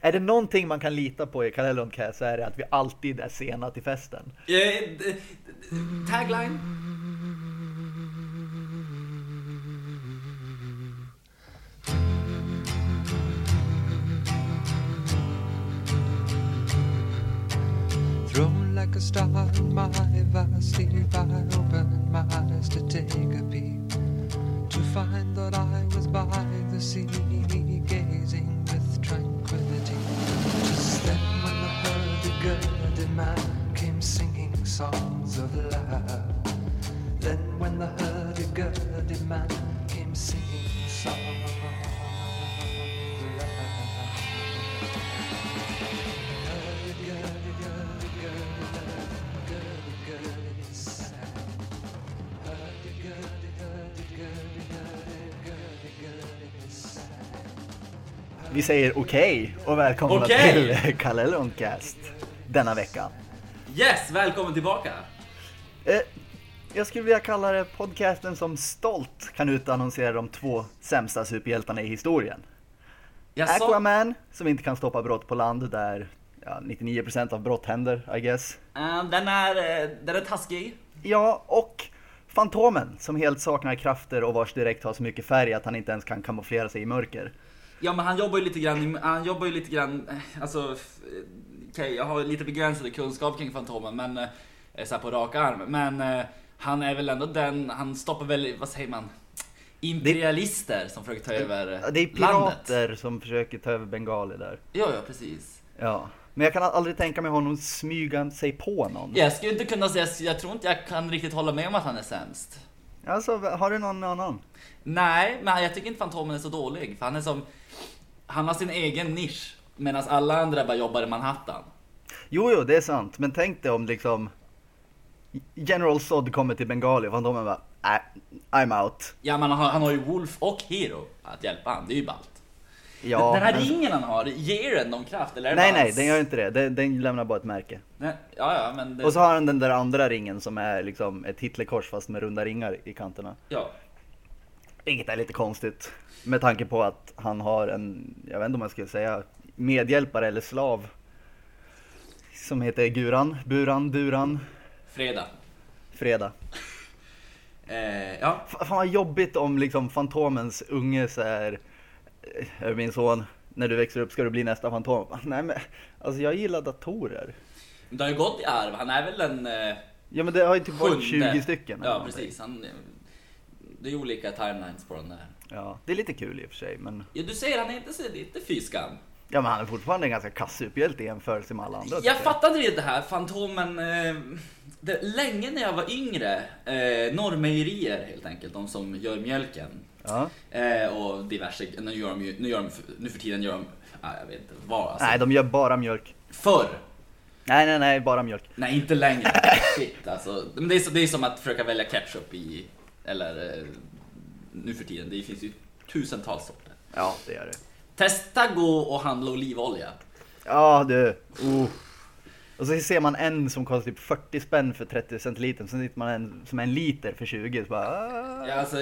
Är det någonting man kan lita på i Kalellon så är det att vi alltid är sena till festen. Eh, d- tagline? Thrown like a star in my vast sleep, I opened my eyes to take a peep. To find that I was by the sea, hurdy-gurdy man came singing songs of love. Then, when the hurdy-gurdy man came singing songs of love. Vi säger okej och välkomna Okej. till Kalelloncast denna vecka. Yes, välkommen tillbaka! Eh, jag skulle vilja kalla det podcasten som stolt kan utannonsera de två sämsta superhjältarna i historien. Jag sa, Aquaman, som inte kan stoppa brott på land där ja, 99% av brott händer, I guess. Eh, den, är, eh, den är taskig. Ja, och Fantomen, som helt saknar krafter och vars direkt har så mycket färg att han inte ens kan kamouflera sig i mörker. Ja men han jobbar ju lite grann, han jobbar ju lite grann, alltså, okej jag har lite begränsade kunskap kring Fantomen men, eh, så här på rak arm, men eh, han är väl ändå den, han stoppar väl, vad säger man, imperialister som försöker ta över Ja, Det är landet. pirater som försöker ta över Bengali där. Ja, ja precis. Ja. Men jag kan aldrig tänka mig honom smyga sig på någon. Jag skulle inte kunna säga, jag tror inte jag kan riktigt hålla med om att han är sämst. Alltså, har du någon annan? Nej, men jag tycker inte Fantomen är så dålig, för han är som, han har sin egen nisch, medan alla andra bara jobbar i Manhattan. Jo, jo, det är sant. Men tänk dig om liksom General Zod kommer till Bengali och Fantomen bara, äh, I'm out. Ja men han har, han har ju Wolf och Hero att hjälpa han, det är ju ballt. Ja, den här men- ringen han har, ger den någon kraft eller Nej, nej, den gör inte det. Den, den lämnar bara ett märke. Nej, Ja, ja, men det... Och så har han den där andra ringen som är liksom ett Hitlerkors fast med runda ringar i kanterna. Ja. Vilket är lite konstigt. Med tanke på att han har en, jag vet inte om jag skulle säga medhjälpare eller slav. Som heter Guran, Buran, Duran, Fredag. Freda. Eh, ja. F- Fan vad jobbigt om liksom Fantomens unge så här. "Eh, min son, när du växer upp ska du bli nästa Fantom. Nej men, alltså jag gillar datorer. Det har ju gått i arv, han är väl en eh, Ja men det har ju typ varit sjunde. 20 stycken. Ja, precis. Han, eh, det är olika timelines på den där. Ja, det är lite kul i och för sig men. Ja, du säger han är inte det är inte fy skam. Ja men han är fortfarande en ganska kass superhjälte i jämförelse med alla andra. Jag tycker fattade inte det här, Fantomen. Eh, det, länge när jag var yngre, eh, Norrmejerier helt enkelt, de som gör mjölken. Ja. Eh, och diverse, nu gör de ju, nu, gör de, nu för tiden gör de, ah, jag vet inte vad alltså. Nej, de gör bara mjölk. Förr, Nej, nej, nej, bara mjölk. nej inte längre. Shit alltså. Men det, är, så- det är som att försöka välja ketchup i, eller eh, nu för tiden, det finns ju tusentals sorter. Ja, det gör det. Testa gå och handla olivolja. Ja, du. Uh. Och så ser man en som kostar typ 40 spänn för 30 centiliter, sen hittar man en som är en liter för 20. Så bara, ah. Ja, alltså,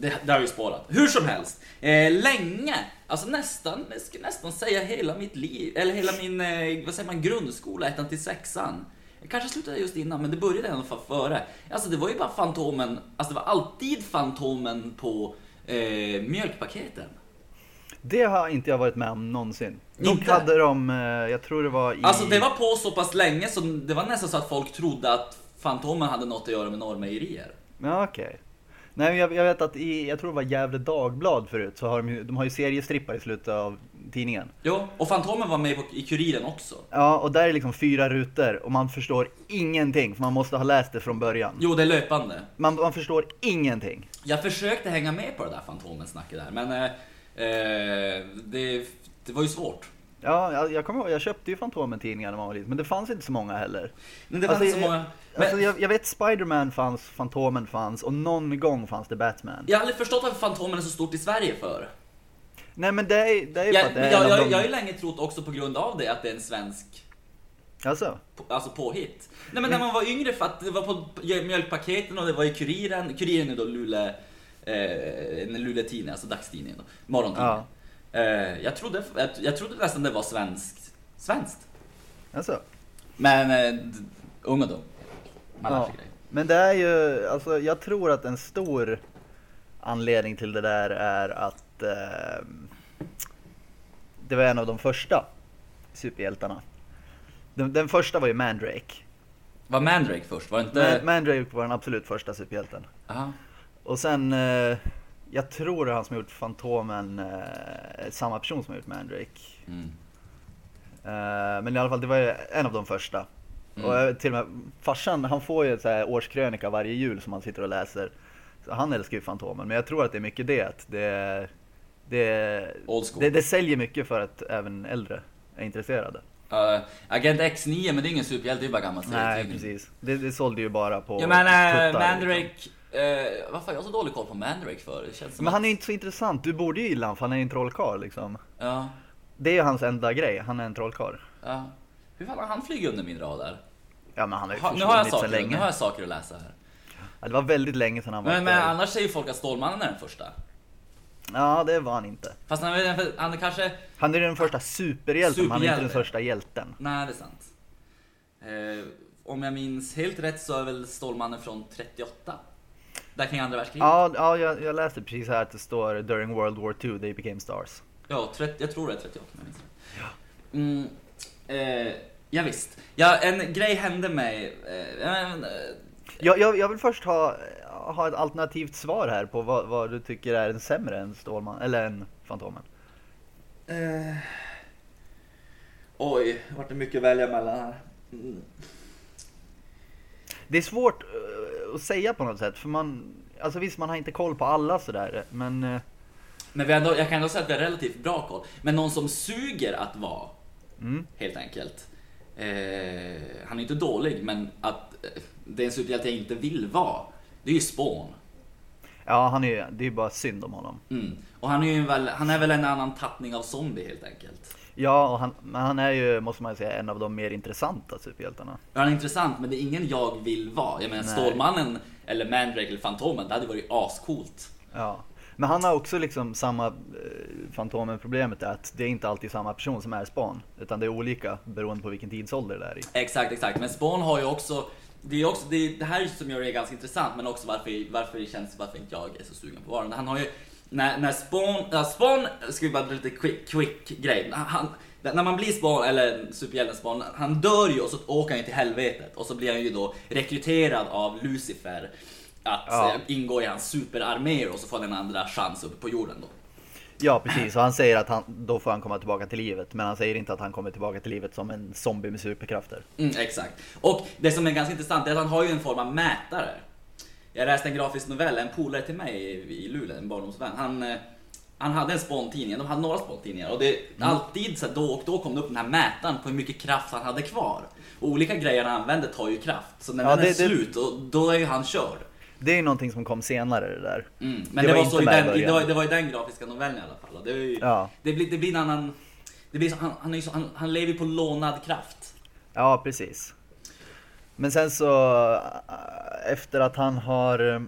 det, det har ju spårat. Hur som helst, eh, länge, alltså nästan, jag skulle nästan säga hela mitt liv, eller hela min, eh, vad säger man, grundskola, ettan till sexan. Jag kanske slutade just innan, men det började i alla fall före. Alltså det var ju bara Fantomen, alltså det var alltid Fantomen på eh, mjölkpaketen. Det har inte jag varit med om någonsin. Dock Inte? hade de, eh, jag tror det var i... Alltså det var på så pass länge så det var nästan så att folk trodde att Fantomen hade något att göra med Norrmejerier. Ja, okej. Nej, men jag, jag vet att i, jag tror det var Gävle Dagblad förut, så har de ju, de har ju seriestrippar i slutet av tidningen. Jo, och Fantomen var med på, i Kuriren också. Ja, och där är liksom fyra rutor och man förstår ingenting, för man måste ha läst det från början. Jo, det är löpande. Man, man förstår ingenting. Jag försökte hänga med på det där Fantomen-snacket där, men eh, det, det var ju svårt. Ja, jag, jag kommer ihåg, jag köpte ju Fantomen-tidningar när man var liten, men det fanns inte så många heller. Men det var inte så många... Men, Alltså, jag, jag vet Spiderman fanns, Fantomen fanns och någon gång fanns det Batman. jag har aldrig förstått varför Fantomen är så stort i Sverige för. Nej men det är, det är för Jag, att det är jag, jag, de... jag har ju länge trott också på grund av det att det är en svensk Alltså? på- alltså påhitt. Nej men när man var yngre för att det var på mjölkpaketen och det var i Kuriren. Kuriren är då Luleå, eh, en Luleå-tidning, alltså dagstidningen morgontidningen. Ja. Eh, jag, trodde, jag, trodde nästan det var svenskt. Svenskt. Alltså. Men eh, ung och dum. Man Ja. Men det är ju, alltså jag tror att en stor anledning till det där är att eh, det var en av de första superhjältarna. Den, den första var ju Mandrake. Var Mandrake först? Var inte... Ma- Mandrake var den absolut första superhjälten. Aha. Och sen, eh, jag tror det är han som har gjort Fantomen, eh, samma person som har gjort Mandrake. Mm. Eh, men i alla fall, det var ju en av de första. Mm. Och jag- till och med farsan, han får ju så här årskrönika varje jul som han sitter och läser. Så han älskar ju Fantomen, men jag tror att det är mycket det att det, det, det, det säljer mycket för att även äldre är intresserade. Uh, Agent X9, men det är ingen superhjälte, det är bara gammal Nej, precis. Det, det sålde ju bara på Ja men äh, tuttar, Mandrake, liksom. Eh, varför har jag så dålig koll på Mandrake för? Det känns som Men han är inte så intressant, du borde ju gilla honom för han är en trollkarl liksom. Ja, Det är ju hans enda grej, han är en trollkarl. ja. Hur fan har han flugit under min radar? Ja men han har ju Ha, nu, har jag försvunnit så saker, nu länge. har jag saker att läsa här. Ja, det var väldigt länge sedan han var Men, men aktuell. annars säger folk att Stålmannen är den första. Ja, det var han inte. Fast han, är- han är kanske... Han är den första superhjälten, men han är inte den Superhjälte. första hjälten. Nej, det är sant. Eh, om jag minns helt rätt så är väl Stålmannen från 38? Där kring andra världskriget? Ja, ja jag, jag läste precis här att det står during World War II they became stars. Ja, 30, jag tror det är 38 om jag minns. Mm, eh, ja, visst. Ja, en grej hände mig. Eh, eh, Jag, jag, jag vill först ha, ha ett alternativt svar här på vad, vad du tycker är en sämre än Stålman, eller en Fantomen. eh, oj, vart det mycket att välja mellan här. Mm. Det är svårt eh, att säga på något sätt, för man, alltså visst man har inte koll på alla sådär, men eh, Men vi ändå, jag kan ändå säga att vi har relativt bra koll. Men någon som suger att vara, mm, helt enkelt. Eh, han är inte dålig, men att eh, det är en superhjälte jag inte vill vara. Det är ju Spawn. ja han är det är ju bara synd om honom. Mm. Och han är väl, han är väl en annan tappning av zombie helt enkelt. Ja, och han, men han är ju, måste man säga, en av de mer intressanta superhjältarna. Han är intressant, men det är ingen jag vill vara. Jag menar Nej. Stålmannen eller Mandrake eller Fantomen, det hade varit ascoolt. Ja. Men han har också liksom samma eh, Fantomen-problemet är att det är inte alltid samma person som är span. Utan det är olika beroende på vilken tidsålder det är i. Exakt, exakt. Men Spawn har ju också det, är också, det, är det här som gör det ganska intressant, men också varför, varför det känns, varför inte jag är så sugen på varen. Han har ju, när, när Spawn, ja, Spawn, ska vi bara dra lite quick, quick grej. Han, när man blir Spawn, eller superhjälten Spawn, han dör ju och så åker han ju till helvetet. Och så blir han ju då rekryterad av Lucifer att Ja. eh, ingå i hans superarméer och så får han en andra chans uppe på jorden då. Ja precis, och han säger att han, då får han komma tillbaka till livet. Men han säger inte att han kommer tillbaka till livet som en zombie med superkrafter. Mm, exakt. Och det som är ganska intressant är att han har ju en form av mätare. Jag läste en grafisk novell, en polare till mig i Luleå, en barndomsvän. Han, eh, han hade en spåntidning, de hade några spåntidningar och det Mm. alltid så här, då och då kom det upp den här mätaren på hur mycket kraft han hade kvar. Och olika grejer han använde tar ju kraft, så när Ja, den är det- det- slut, och, då är ju han körd. Det är ju någonting som kom senare det där. Mm. Men Det det, var var, så i med i den, det, var, det var i den grafiska novellen i alla fall. Det, ju, Ja. det, blir, det blir en annan... Det blir så, han, han, så, han, han lever ju på lånad kraft. Ja, precis. Men sen så äh, efter att han har, äh,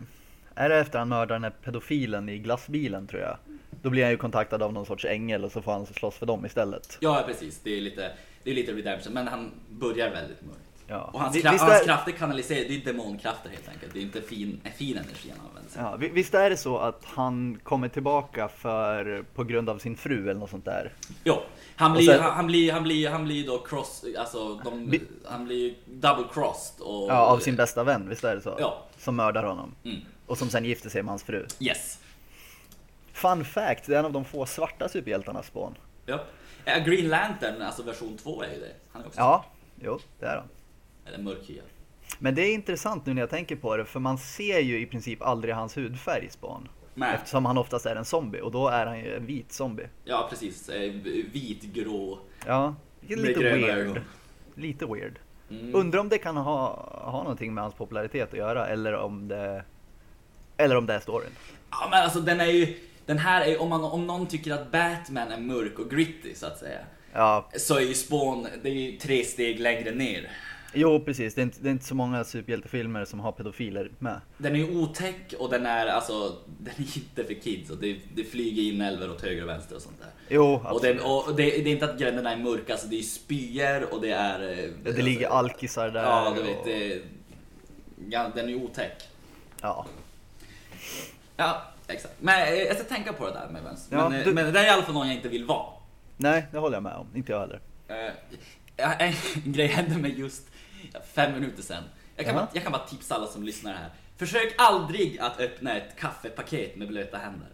är det efter han mördar den här pedofilen i glassbilen tror jag. Då blir han ju kontaktad av någon sorts ängel och så får han slåss för dem istället. Ja, precis. Det är lite, det är lite redemption, men han börjar väldigt mörkt. Ja. Och hans, visst hans är- krafter kanaliserar, det är demonkrafter helt enkelt. Det är inte fin, fin energi han använder sig. Ja, vi- visst är det så att han kommer tillbaka för, på grund av sin fru eller något sånt där? Jo, han blir, sen- han, han blir, han blir, han blir då cross, alltså de, han blir double crossed och... Ja, av sin bästa vän, visst är det så? Ja. Som mördar honom. Mm. Och som sen gifter sig med hans fru. Yes. Fun fact, det är en av de få svarta superhjältarna Spawn. Ja. Eh, Green Lantern, alltså version 2 är ju det. Han är också Ja, jo, det är han. Eller mörkhyad. Men det är intressant nu när jag tänker på det, för man ser ju i princip aldrig hans hudfärg i Spawn. Nej. Eftersom han oftast är en zombie, och då är han ju en vit zombie. Ja, precis. Eh, Vit, grå. Ja, lite weird. ögon. Lite weird. Mm. Undrar om det kan ha, ha någonting med hans popularitet att göra, eller om det... Eller om det är storyn. Ja, men alltså den är ju... Den här är om, man, om någon tycker att Batman är mörk och gritty så att säga. Ja, Så är ju Spawn, det är ju tre steg längre ner. Jo precis, det är, inte, det är inte så många superhjältefilmer som har pedofiler med. Den är ju otäck och den är alltså, den är inte för kids och det, det flyger in älvor åt höger och vänster och sånt där. Jo, Och, absolut. det, och det, det är inte att gränderna är mörka, alltså det är spyor och det är... eh, det, det ligger alkisar där. Ja, du och- vet, det, ja, den är ju otäck. Ja. Ja, exakt. Men eh, jag ska tänka på det där med vänster. Ja, men, eh, du- men det där är i alla fall någon jag inte vill vara. Nej, det håller jag med om. Inte jag heller. Eh, ja, en grej hände mig just fem minuter sedan. Jag kan, Jaha. bara, jag kan bara tipsa alla som lyssnar här. Försök aldrig att öppna ett kaffepaket med blöta händer.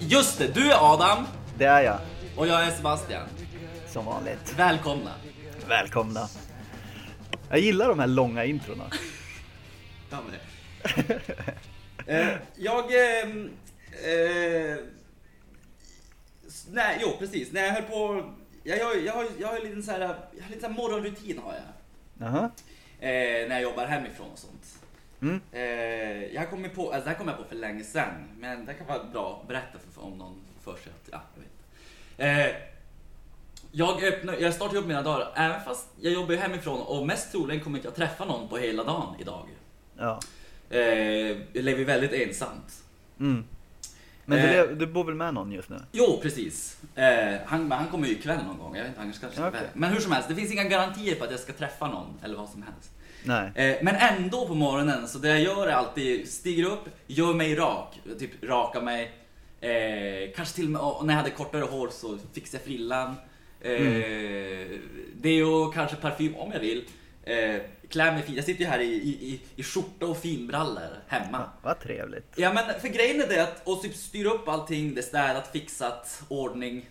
Just det, du är Adam Det är jag, och jag är Sebastian. som vanligt. Välkomna. Välkomna. Jag gillar de här långa introna. Ja, men det. eh, jag... ehm, eh, s- nej, jo precis. När jag höll på... Jag, jag, jag, har, jag har en liten så här, jag har lite så här morgonrutin har jag. Jaha. Eh, när jag jobbar hemifrån och sånt. Mm. Eh, jag kommer på, alltså det här kom jag på för länge sedan. Men det kan vara bra att berätta för, om någon för sig att, ja, jag vet. Eh, jag, öppnar, jag startar upp mina dagar, även fast jag jobbar hemifrån och mest troligen kommer inte jag träffa någon på hela dagen idag. Ja. Eh, lever väldigt ensamt. Mm. Men du, Eh. du bor väl med någon just nu? Jo, precis. Eh, han, han kommer ju ikväll någon gång. Jag vet inte, han kanske ska iväg. Men hur som helst, det finns inga garantier på att jag ska träffa någon eller vad som helst. Nej. Eh, men ändå på morgonen, så det jag gör är alltid stiger upp, gör mig rak, typ raka mig. Eh, kanske till och med och när jag hade kortare hår så fixar jag frillan. Eh, Mm. Deo, kanske parfym om jag vill. Klär mig fint. Jag sitter ju här i, i, i, i skjorta och finbrallor hemma. Vad trevligt. Ja men för grejen är det att och typ styra upp allting, det är städat, fixat, ordning.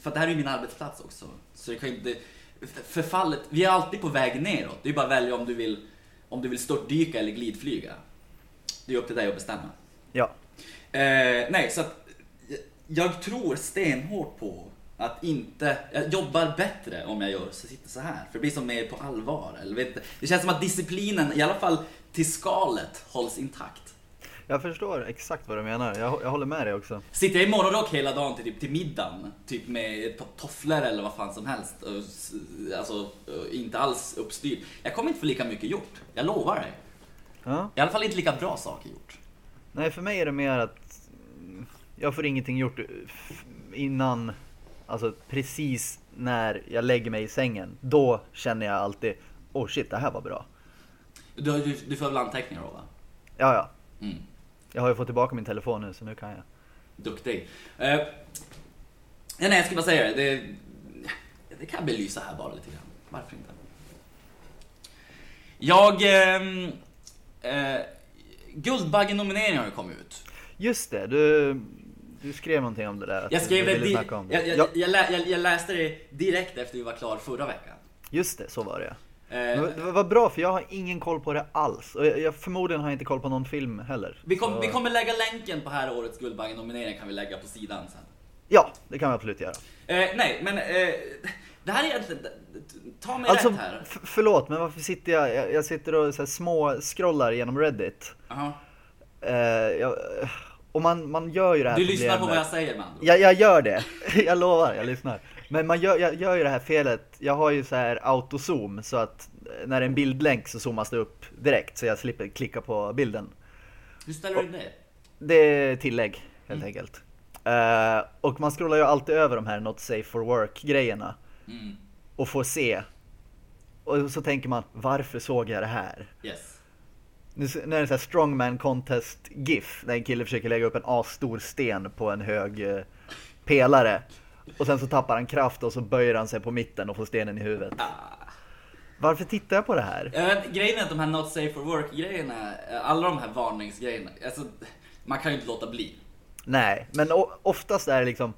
För att det här är ju min arbetsplats också. Så det kan ju inte... Förfallet, vi är alltid på väg neråt. Det är bara att välja om du vill, om du vill störtdyka eller glidflyga. Det är upp till dig att bestämma. Ja. Eh, nej, så att jag tror stenhårt på att inte, jag jobbar bättre om jag gör så sitter så här. För det blir som mer på allvar. Eller vet, det känns som att disciplinen, i alla fall till skalet, hålls intakt. Jag förstår exakt vad du menar. Jag, jag håller med dig också. Sitter jag i morgonrock hela dagen till, typ, till middagen, typ med ett par tofflor eller vad fan som helst, alltså inte alls uppstyrd. Jag kommer inte få lika mycket gjort, jag lovar dig. Ja. I alla fall inte lika bra saker gjort. Nej, för mig är det mer att jag får ingenting gjort innan, alltså precis när jag lägger mig i sängen. Då känner jag alltid, oh shit, det här var bra. Du, du, du får väl anteckningar då va? Ja, ja. Mm. Jag har ju fått tillbaka min telefon nu, så nu kan jag. Duktig. Uh, ja, nej, jag ska bara säga det. det. Det kan belysa här bara lite grann. Varför inte? Jag... ehm, eh, Guldbaggen-nomineringen har ju kommit ut. Just det, du, du skrev någonting om det där. Jag skrev det, di- om jag, jag, Ja, jag, lä, jag, jag läste det direkt efter vi var klar förra veckan. just det, så var det. Eh, Det var bra, för jag har ingen koll på det alls. Och jag, jag, förmodligen har jag inte koll på någon film heller. vi, kom, Så- vi kommer lägga länken på här årets Guldbaggen-nominering kan vi lägga på sidan sen. Ja, det kan vi absolut göra. Eh, nej, men eh, det här är egentligen... Ta mig Alltså, rätt här. f- förlåt, men varför sitter jag, jag, jag sitter och så här, små scrollar genom Reddit. Aha. Eh, jag, och man, man gör ju det här Du lyssnar på problemet- vad jag säger ord. jag, jag gör det, jag lovar, jag lyssnar. Men man gör, jag gör ju det här felet, jag har ju så här autozoom så att när det är en bildlänk så zoomas det upp direkt så jag slipper klicka på bilden. Hur ställer du det? Det är tillägg helt Mm. enkelt. Eh, och man scrollar ju alltid över de här not safe for work grejerna Mm. och får se. Och så tänker man, varför såg jag det här? Yes. Nu s- när det är så här strongman contest GIF, där en kille försöker lägga upp en asstor sten på en hög eh, pelare. Och sen så tappar han kraft och så böjer han sig på mitten och får stenen i huvudet. Ah. Varför tittar jag på det här? Eh, grejen är att de här not safe for work grejerna, eh, alla de här varningsgrejerna, alltså man kan ju inte låta bli. Nej, men oftast är det liksom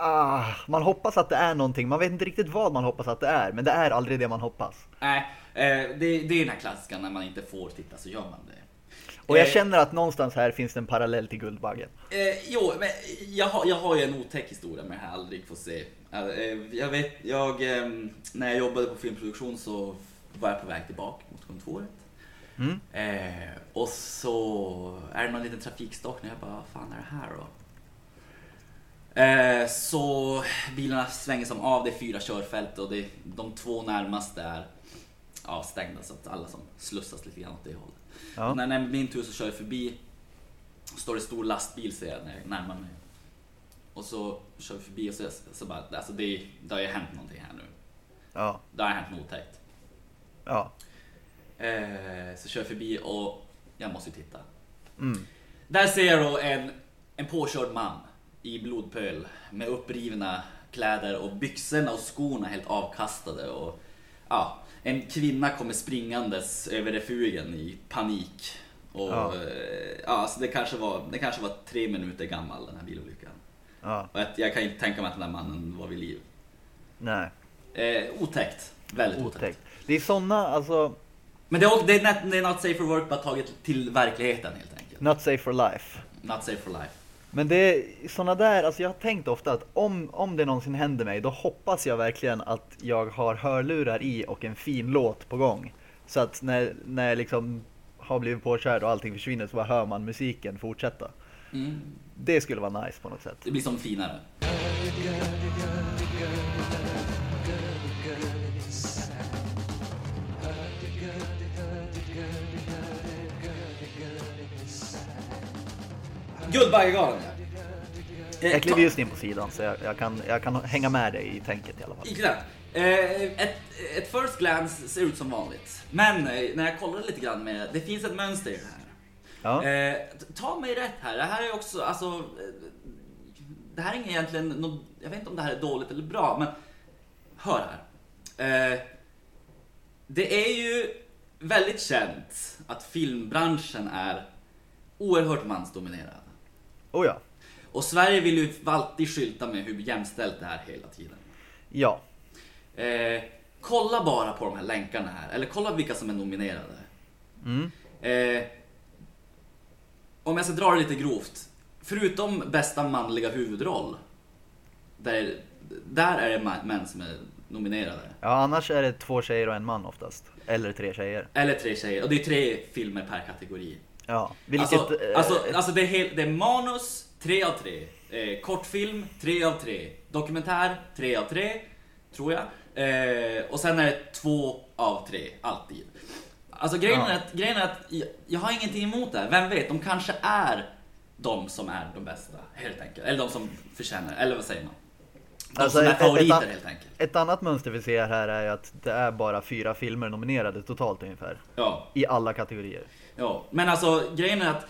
ah, Man hoppas att det är någonting, man vet inte riktigt vad man hoppas att det är, men det är aldrig det man hoppas. Nej, eh, det, det är den här klassiska när man inte får titta så gör man det. Och jag Eh, känner att någonstans här finns det en parallell till Guldbaggen. Eh, jo, men jag har, jag har ju en otäck historia med det här aldrig få se. Eh, jag vet, jag, eh, när jag jobbade på filmproduktion så var jag på väg tillbaka mot kontoret. Mm. Eh, och så är det någon liten trafikstockning. Jag bara, vad fan är det här då? Eh, så bilarna svänger som av, det är fyra körfält och det, de två närmaste är ja, stängda så att alla som slussas lite grann åt det hållet. Ja. När det är min tur så kör jag förbi. Står det stor lastbil ser jag när jag närmar mig. Och så kör vi förbi och så, så bara, alltså det, det har ju hänt någonting här nu. Ja. Det har hänt något otäckt. Ja. Eh, så kör jag förbi och jag måste ju titta. Mm. Där ser jag då en, en påkörd man i blodpöl med upprivna kläder och byxorna och skorna helt avkastade. Och, ja, en kvinna kommer springandes över refugen i panik. Och, Ja. eh, ja, alltså det, kanske var, det kanske var tre minuter gammal den här bilolyckan. Ja. Och jag, jag kan inte tänka mig att den där mannen var vid liv. Nej. Eh, otäckt. Väldigt otäckt. Otäckt. Det är såna, alltså, Men det är, det, är not, det är not safe for work bara taget till verkligheten helt enkelt. not safe for life. Not safe for life. Men det är såna där, alltså jag har tänkt ofta att om, om det någonsin händer mig, då hoppas jag verkligen att jag har hörlurar i och en fin låt på gång. Så att när, när jag liksom har blivit påkörd och allting försvinner så bara hör man musiken fortsätta. Mm. Det skulle vara nice på något sätt. Det blir som finare. Guldbaggegalan ja. Eh, Jag kliver ta- just in på sidan så jag, jag, kan, jag kan hänga med dig i tänket i alla fall. Eh, ett, ett first glance ser ut som vanligt. Men eh, när jag kollade lite grann med det finns ett mönster i det här. Ja, Eh, ta mig rätt här. Det här är också, alltså... eh, Det här är inget egentligen, jag vet inte om det här är dåligt eller bra, men hör här. Eh, det är ju väldigt känt att filmbranschen är oerhört mansdominerad. Oh ja. Och Sverige vill ju alltid skylta med hur jämställt det är hela tiden. Ja. Eh, kolla bara på de här länkarna här, eller kolla vilka som är nominerade. Mm. Eh, om jag ska dra det lite grovt. Förutom bästa manliga huvudroll. Där, där är det män som är nominerade. Ja, annars är det två tjejer och en man oftast. Eller tre tjejer. Eller tre tjejer. Och det är tre filmer per kategori. Ja, vilket... alltså, eh, alltså, alltså det, är hel, det är manus, tre av tre. Eh, kortfilm, tre av tre. Dokumentär, tre av tre. Tror jag. Eh, och sen är det två av tre, alltid. Alltså grejen, Ja. är att, grejen är att jag, jag har ingenting emot det. Vem vet, de kanske är de som är de bästa, helt enkelt. Eller de som förtjänar, eller vad säger man? De Alltså, som är ett- ett- favoriter, ett- helt enkelt. Ett annat mönster vi ser här är att det är bara fyra filmer nominerade totalt ungefär. Ja. I alla kategorier. Ja, men alltså grejen är att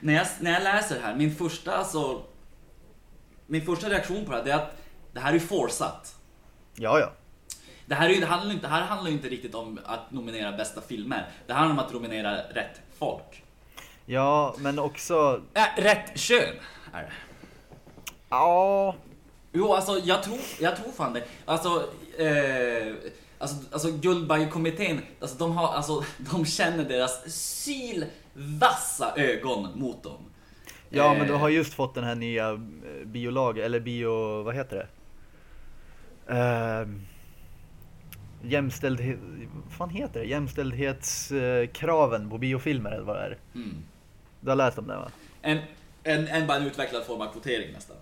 när jag, när jag läser det här, min första alltså, min första reaktion på det här är att det här är ju forceat. Ja, ja. Det här, är det, handlar inte, det här handlar ju inte riktigt om att nominera bästa filmer. Det handlar om att nominera rätt folk. Ja, men också... Äh, rätt kön är det. Ja... Jo, alltså jag tror, jag tror fan det. Alltså, eh, alltså, alltså Guldbaggekommittén, alltså, de, har, alltså, de känner deras sylvassa ögon mot dem. Ja, Eh, men du har just fått den här nya eh, biolag, eller bio... Vad heter det? Uh, jämställdhet... Vad fan heter det? Jämställdhetskraven på biofilmer eller vad det är. Mm. Du har läst om det va? En, en, en bara en utvecklad form av kvotering nästan.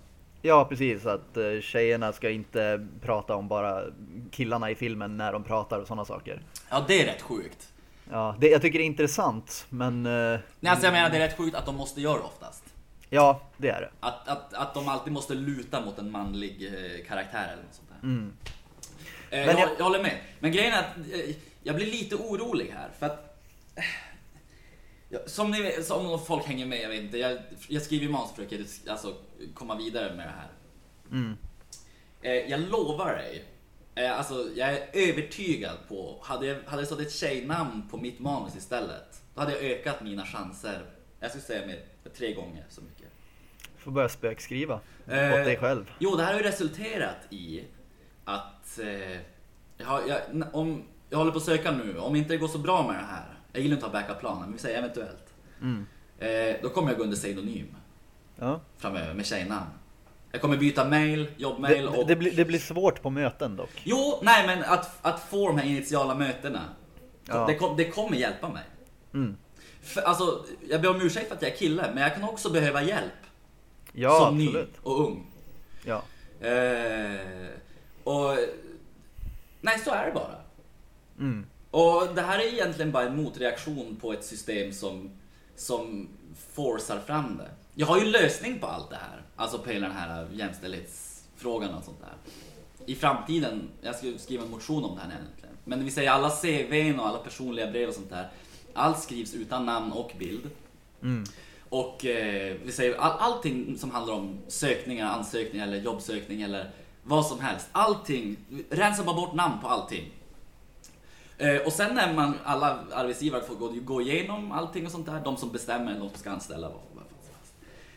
Ja, precis. Att eh, tjejerna ska inte prata om bara killarna i filmen när de pratar och sådana saker. Ja, det är rätt sjukt. Ja, det, jag tycker det är intressant, men... eh, Nej, alltså jag menar det är rätt sjukt att de måste göra det oftast. ja, det är det. Att, att, att de alltid måste luta mot en manlig eh, karaktär eller något sånt där. Mm. Eh, Men jag, jag- jag håller med. Men grejen är att eh, jag blir lite orolig här för att eh, som, ni, som om folk hänger med, jag vet inte. Jag, jag skriver ju manus och försöker alltså, komma vidare med det här. Mm. Eh, jag lovar dig, eh, alltså jag är övertygad på, hade, jag, hade det stått ett tjejnamn på mitt manus istället, då hade jag ökat mina chanser, jag skulle säga med, med tre gånger så mycket. Får börja spökskriva Eh, åt dig själv. Jo, det här har ju resulterat i att eh, jag, jag, om, jag håller på att söka nu, om inte det går så bra med det här, jag gillar inte att ha backup-planer, men vi säger eventuellt, Mm. eh, då kommer jag gå under pseudonym Ja. framöver med tjejnamn. Jag kommer byta mail, jobbmail Det, och... det, blir, det blir svårt på möten dock. Jo, nej men att, att få de här initiala mötena, Ja. det, kom, det kommer hjälpa mig. Mm. För, alltså, jag ber om ursäkt för att jag är kille, men jag kan också behöva hjälp. Ja, som ny absolut. och ung. Ja. Eh, och... Nej, så är det bara. Mm. Och det här är egentligen bara en motreaktion på ett system som, som forcar fram det. Jag har ju lösning på allt det här. Alltså på hela den här jämställdhetsfrågan och sånt där. I framtiden, jag ska skriva en motion om det här egentligen. Men vi säger alla CVn och alla personliga brev och sånt där. Allt skrivs utan namn och bild. Mm. Och eh, vi säger all, allting som handlar om sökningar, ansökningar eller jobbsökning eller vad som helst. Allting, rensa bara bort namn på allting. Eh, och sen när man, alla arbetsgivare får gå, gå igenom allting och sånt där, de som bestämmer, de som ska anställa. Vad, vad,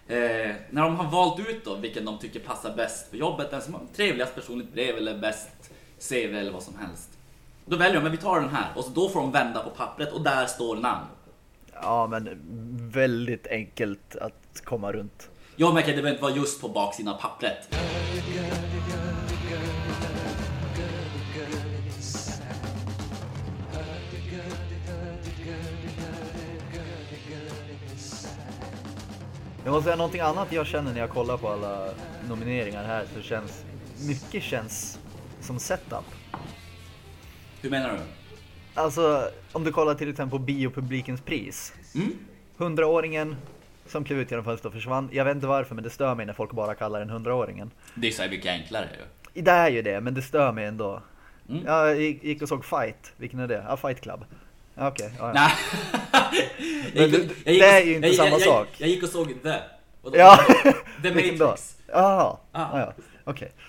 vad, eh, när de har valt ut då vilken de tycker passar bäst för jobbet, den som har trevligast personligt brev eller bäst CV eller vad som helst. Då väljer de, men vi tar den här och så då får de vända på pappret och där står namn. ja, men väldigt enkelt att komma runt. Jag märker att det behöver inte vara just på baksidan av pappret. Jag måste säga någonting annat jag känner när jag kollar på alla nomineringar här så känns mycket känns som setup. Hur menar du? Alltså om du kollar till exempel på biopublikens pris. Mm? 100-åringen som klev ut genom fönstret och försvann. Jag vet inte varför men det stör mig när folk bara kallar den 100-åringen. Det är så här mycket enklare ju. Det är ju det men det stör mig ändå. Mm. Jag gick, gick och såg Fight. Vilken är det? Ja, Fight Club. Ja, Okej, ja, ja. Men det- jag det och- är ju inte jag, samma jag, sak. Jag, jag gick och såg The. Och då- Ja, The? Matrix. Jaha, Ah. ah. ja, okej.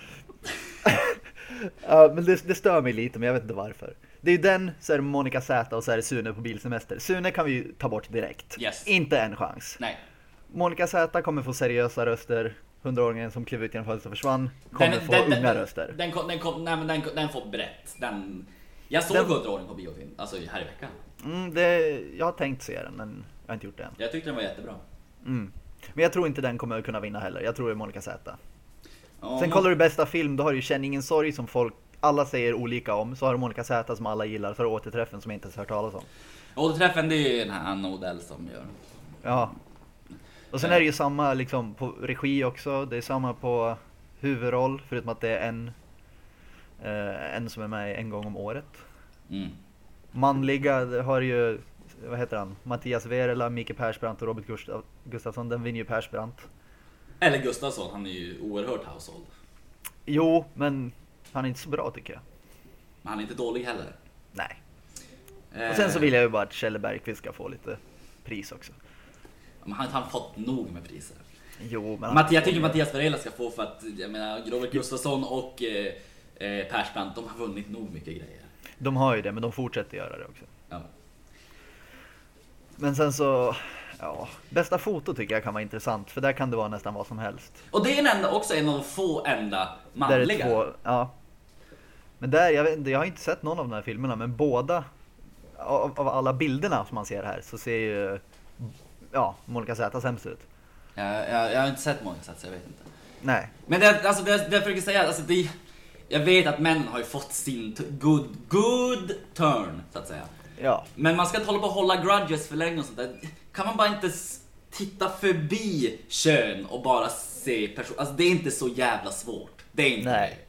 Ja, men det, det stör mig lite, men jag vet inte varför. Det är ju den, så är det Monica Z och så är det Sune på bilsemester. Sune kan vi ju ta bort direkt. Yes. Inte en chans. Nej. Monica Z kommer få seriösa röster. 100-åringen som klev ut genom fönstret och försvann kommer Den- få den- unga den- röster. Den, den, kom, nej, men den, den får brett. Den, jag såg Den- 100-åringen på biofilm, alltså här i veckan. Mm, det, jag har tänkt se den, men jag har inte gjort det än. Jag tyckte den var jättebra. Mm. Men jag tror inte den kommer kunna vinna heller. Jag tror det är Monica Z. Ja, Sen kollar du bästa film, då har du ju Känn ingen sorg som folk, alla säger olika om. Så har du Monica Z som alla gillar, så har du Återträffen som jag inte ens hört talas om. Återträffen, det är ju den här Anna Odell som gör. Ja. Och sen är det ju samma liksom på regi också. Det är samma på huvudroll, förutom att det är en, eh, en som är med en gång om året. Mm. Manliga har ju, vad heter han? Mattias Verela, Micke Persbrandt och Robert Gustaf- Gustafsson. Den vinner ju Persbrandt. Eller Gustafsson, han är ju oerhört household. Jo, men han är inte så bra tycker jag. Men han är inte dålig heller. Nej. Eh, Och sen så vill jag ju bara att Kjell Bergqvist ska få lite pris också. Men han har fått nog med priser. Jo, men... Matti, jag tycker Mattias Varela ska få för att, jag menar, Robert Gustafsson och eh, eh, Persbrandt, de har vunnit nog mycket grejer. De har ju det, men de fortsätter göra det också. Ja. Men sen så, ja, bästa foto tycker jag kan vara intressant, för där kan det vara nästan vad som helst. Och det är en enda, också en av de få enda Där är manliga. två, ja. Men där, jag, vet, jag har inte sett någon av de här filmerna, men båda, av, av alla bilderna som man ser här, så ser ju, ja, Monica Z sämst ut. Jag, jag, jag har inte sett många så jag vet inte. Nej, Men det, alltså, det, det jag försöker säga, alltså, det, jag vet att männen har ju fått sin good, good turn, så att säga. ja. Men man ska inte hålla på och hålla grudges för länge och sånt där. Kan man bara inte titta förbi kön och bara se person? Alltså det är inte så jävla svårt. Det är inte Nej.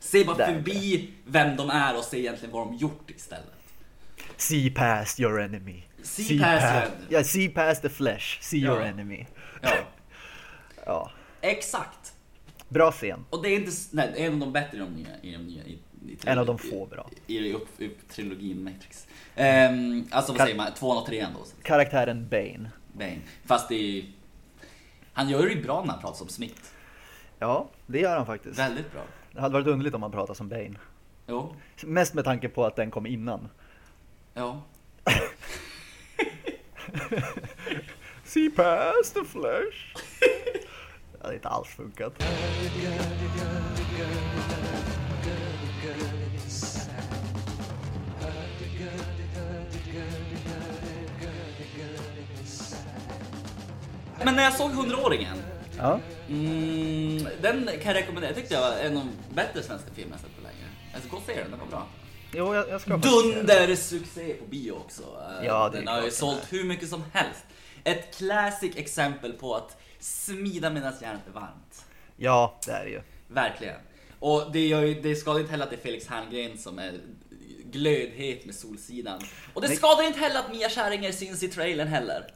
Se bara förbi vem de är och se egentligen vad de gjort istället. See past your enemy. See past your enemy. Ja, see past the flesh, see your Ja. enemy. Ja, Ja, exakt. Bra scen. Och det är inte, nej, det är en av de bättre i de nya, i de nya, i, i En av de få bra. I, i upp, upp, trilogin Matrix. Um, alltså vad Kan- säger man, tvåan och trean då? Karaktären Bane. Bane. Fast det är, han gör det ju bra när han pratar som Smith. Ja, det gör han faktiskt. Väldigt bra. Det hade varit underligt om han pratade som Bane. Jo, Mest med tanke på att den kom innan. ja. See past the flesh. det hade inte alls funkat. Men när jag såg 100-åringen, Ja. mm, den kan jag rekommendera. Jag tyckte jag var en av de bättre svenska filmer jag sett på länge. Alltså gå och se den, den var bra. Jo, jag, jag ska. Dundersuccé på bio också. Ja, det är den har ju sålt hur mycket som helst. Ett classic exempel på att smida medan järnet är varmt. Ja, det är det ju. Verkligen. Och det, gör ju, det skadar inte heller att det är Felix Herngren som är glödhet med Solsidan. Och det Nej. skadar inte heller att Mia Skäringer syns i trailern heller.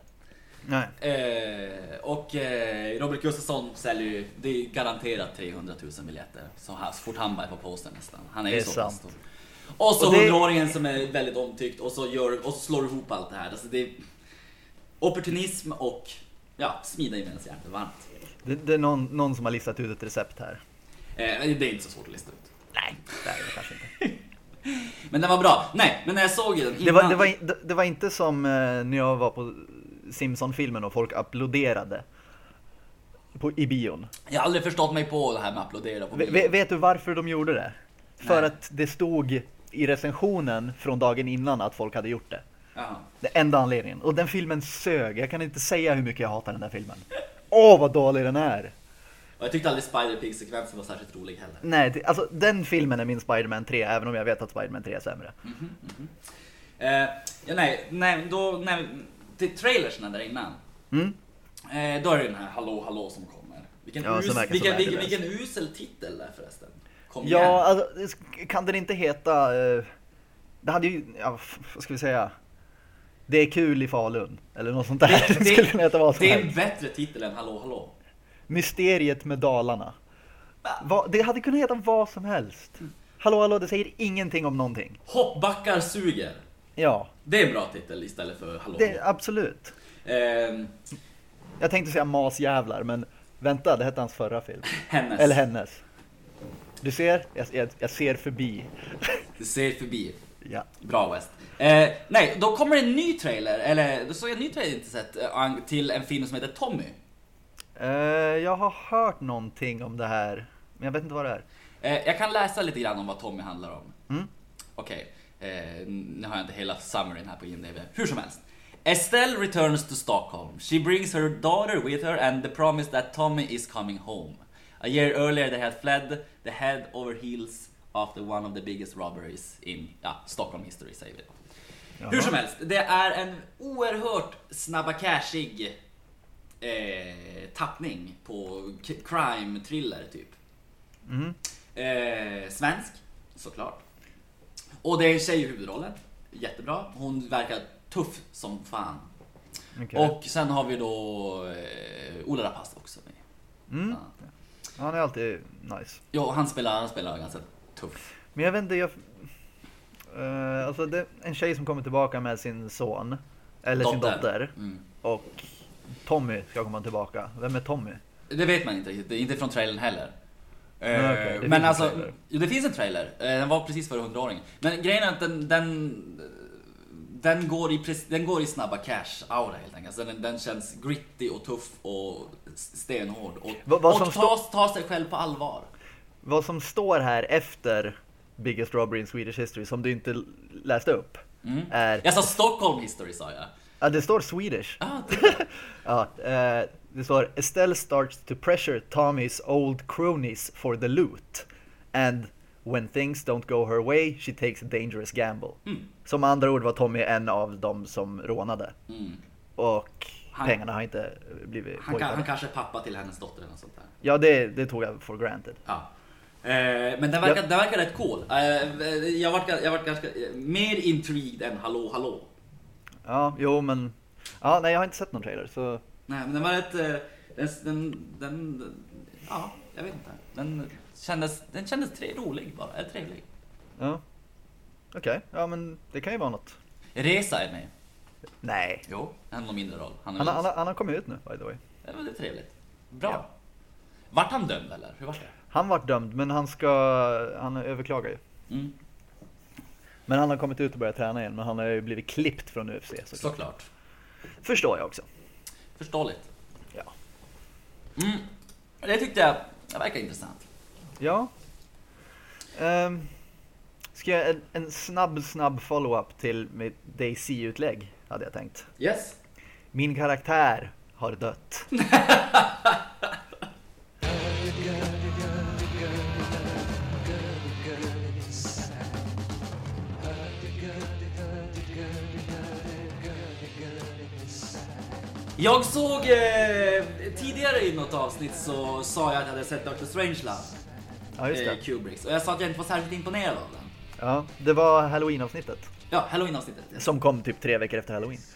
Nej. Eh, och eh, Robert Gustafsson säljer ju, det är garanterat 300 000 biljetter. Så, här, så fort han bara är på posten nästan. Han är, ju är så sant. stor. Och så Och det- hundraåringen som är väldigt omtyckt och så, gör, och så slår ihop allt det här. Alltså det är opportunism och ja, smida i medan järnet är varmt. Det, det är någon, någon som har listat ut ett recept här. Eh, det är inte så svårt att lista ut. Nej, det är det kanske inte. Men den var bra. Nej, men när jag såg den innan... Det var, det, var, in- det, det var inte som eh, när jag var på Simpson-filmen och folk applåderade på, i bion. Jag har aldrig förstått mig på det här med att applådera på Ve- bio. ve- vet du varför de gjorde det? För Nej. att det stod i recensionen från dagen innan att folk hade gjort det. Det enda anledningen. Och den filmen sög. Jag kan inte säga hur mycket jag hatar den där filmen. Åh, vad dålig den är! Och jag tyckte aldrig Spider-Pig-sekvensen var särskilt rolig heller. Nej, det, alltså den filmen är min Spider-Man 3, även om jag vet att Spider-Man 3 är sämre. Eh, ja, nej, nej, då, nej, till trailersen där innan. Mm. Eh, då är det den här Hallå Hallå som kommer. Vilken, Ja, us, vilken, vilken, värdelös. vilken usel titel där förresten. Kom igen. Ja, alltså, det sk- kan den inte heta... eh, det hade ju, ja, vad ska vi säga? Det är kul i Falun. Eller något sånt där. Det- Det, skulle kunna heta vad som det är en bättre titel än Hallå Hallå. Mysteriet med Dalarna. Va, det hade kunnat heta vad som helst. Hallå hallå, det säger ingenting om någonting. Hoppbackar suger. Ja, Det är en bra titel istället för Hallå det, absolut. Ehm, Jag tänkte säga Masjävlar, men vänta, det hette hans förra film. hennes. Eller hennes. Du ser, jag, jag, jag ser förbi. Det ser förbi. Ja. Bra West. Eh, nej, då kommer en ny trailer, eller då såg jag en ny trailer inte sett, eh, till en film som heter Tommy. Eh, jag har hört någonting om det här, men jag vet inte vad det är. Eh, jag kan läsa lite grann om vad Tommy handlar om. Mm. Okej, eh, nu har jag inte hela summaryn här på IMDB. Hur som helst. Estelle returns to Stockholm. She brings her daughter with her and the promise that Tommy is coming home. A year earlier they had fled the head over heels after one of the biggest robberies in ja, Stockholm history, säger vi. Hur som helst, det är en oerhört snabba cashig eh, tappning på crime thriller typ. Mhm. Eh, svensk, såklart. Och det är en tjej i huvudrollen. Jättebra. Hon verkar tuff som fan. Okej. Och sen har vi då eh, Ola Rapace också med. Mm. Ja. Han är alltid nice. Jo, han spelar, han spelar ganska tuff. Men jag vet inte, jag... eh, alltså det en tjej som kommer tillbaka med sin son. Eller sin dotter. Mm. Och Tommy ska komma tillbaka. Vem är Tommy? Det vet man inte riktigt, inte från trailern heller. Nej, Eh, finns men en alltså, jo, det finns en trailer. Eh, Den var precis före 100-åringen. Men grejen är att den, den, den, går, i, den går i snabba cash-aura helt enkelt. Alltså den, den känns gritty och tuff och stenhård. Och, Vad- vad och som ta, ta sig själv på allvar. Vad som står här efter Biggest Robbery in Swedish History, som du inte läste upp, Mm. är... Jag sa Stockholm history sa jag. Ja, det står Swedish. Ah, det, Ja, eh, det står Estelle starts to pressure Tommy's old cronies for the loot. And when things don't go her way, she takes a dangerous gamble. Mm. Som andra ord var Tommy en av dem som rånade. mm. Och Han- pengarna har inte blivit han, kan, han kanske är pappa till hennes dotter eller något sånt där. Ja, det, det tog jag for granted. Ja. Eh, men den verkar, Ja. den verkar rätt cool. Eh, jag vart jag vart ganska, mer intrigued än hallå hallå. Ja, jo men... Ja, nej jag har inte sett någon trailer så... Nej men den var rätt, eh, den, den, den, ja jag vet inte. Den kändes, den kändes tre, rolig bara, eller trevlig. Ja. Okej, ja men det kan ju vara något. Resa är med. Nej. Jo, han har mindre roll. Han, Han, han, han har kommit ut nu by the way. Ja, men det är trevligt. Bra. Ja. Vart han dömd eller? Hur vart det? Han vart dömd men han ska... Han överklagar ju. Mm. Men han har kommit ut och börjat träna igen men han har ju blivit klippt från UFC såklart. Såklart. Förstår jag också. Förståeligt. Ja. Mm. Det tyckte jag, det verkar intressant. Ja. Um, ska jag en, en snabb, snabb follow-up till mitt DC-utlägg hade jag tänkt. Yes. Min karaktär har dött. Jag såg eh, tidigare i något avsnitt så sa jag att jag hade sett Dr. Strangelove, Ja, just eh, det. Kubricks, och jag sa att jag inte var särskilt imponerad av den. Ja, det var halloween-avsnittet. Ja, halloween-avsnittet. Som kom typ tre veckor efter halloween.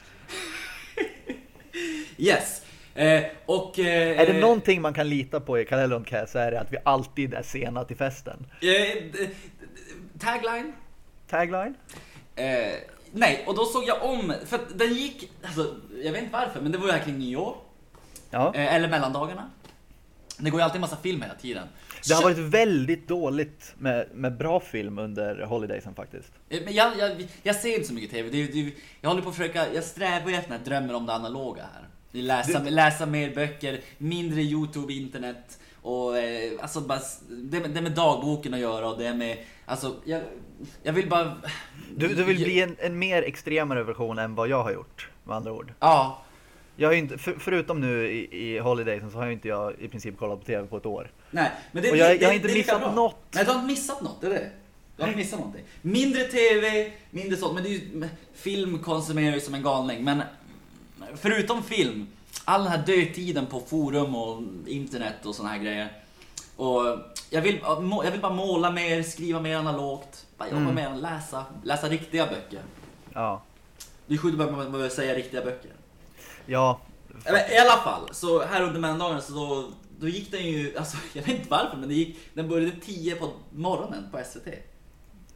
Yes. Eh, och... Eh, Är det någonting man kan lita på i Kalendron så är det att vi alltid är sena till festen. Eh, tagline? Tagline? Nej, och då såg jag om, för att den gick, alltså, jag vet inte varför, men det var ju här kring nyår, Ja. eh, eller mellandagarna. Det går ju alltid en massa film hela tiden. Det har varit väldigt dåligt med, med bra film under holidaysen faktiskt. Eh, Men jag, jag, jag ser inte så mycket TV. Det, är- det, är- jag håller på att försöka, jag strävar ju efter den här drömmen om det analoga här. Läsa, läsa mer böcker, mindre YouTube, internet och eh, alltså bara, det, med- det med dagboken att göra och det med, alltså jag, jag vill bara... Du, du vill bli en, en mer extremare version än vad jag har gjort, med andra ord. Ja, Jag har inte, för, förutom nu i, i holidaysen så har jag inte jag i princip kollat på TV på ett år. nej. Men det, Och jag- det, jag har inte missat bra. något. Nej, du har inte missat något, det är det. Du har inte missat någonting. Mindre TV, mindre sånt, men det är ju, film konsumerar ju som en galning. Men förutom film, all den här dödtiden på forum och internet och såna här grejer. Och jag vill, jag vill bara måla mer, skriva mer analogt, bara jobba Mm. mer, läsa, läsa riktiga böcker. Ja. Det är sjukt att man behöver säga riktiga böcker. Ja. Eller, I alla fall, så här under mellandagarna så då, då gick den ju, alltså jag vet inte varför men det gick, den började 10 på morgonen på SVT.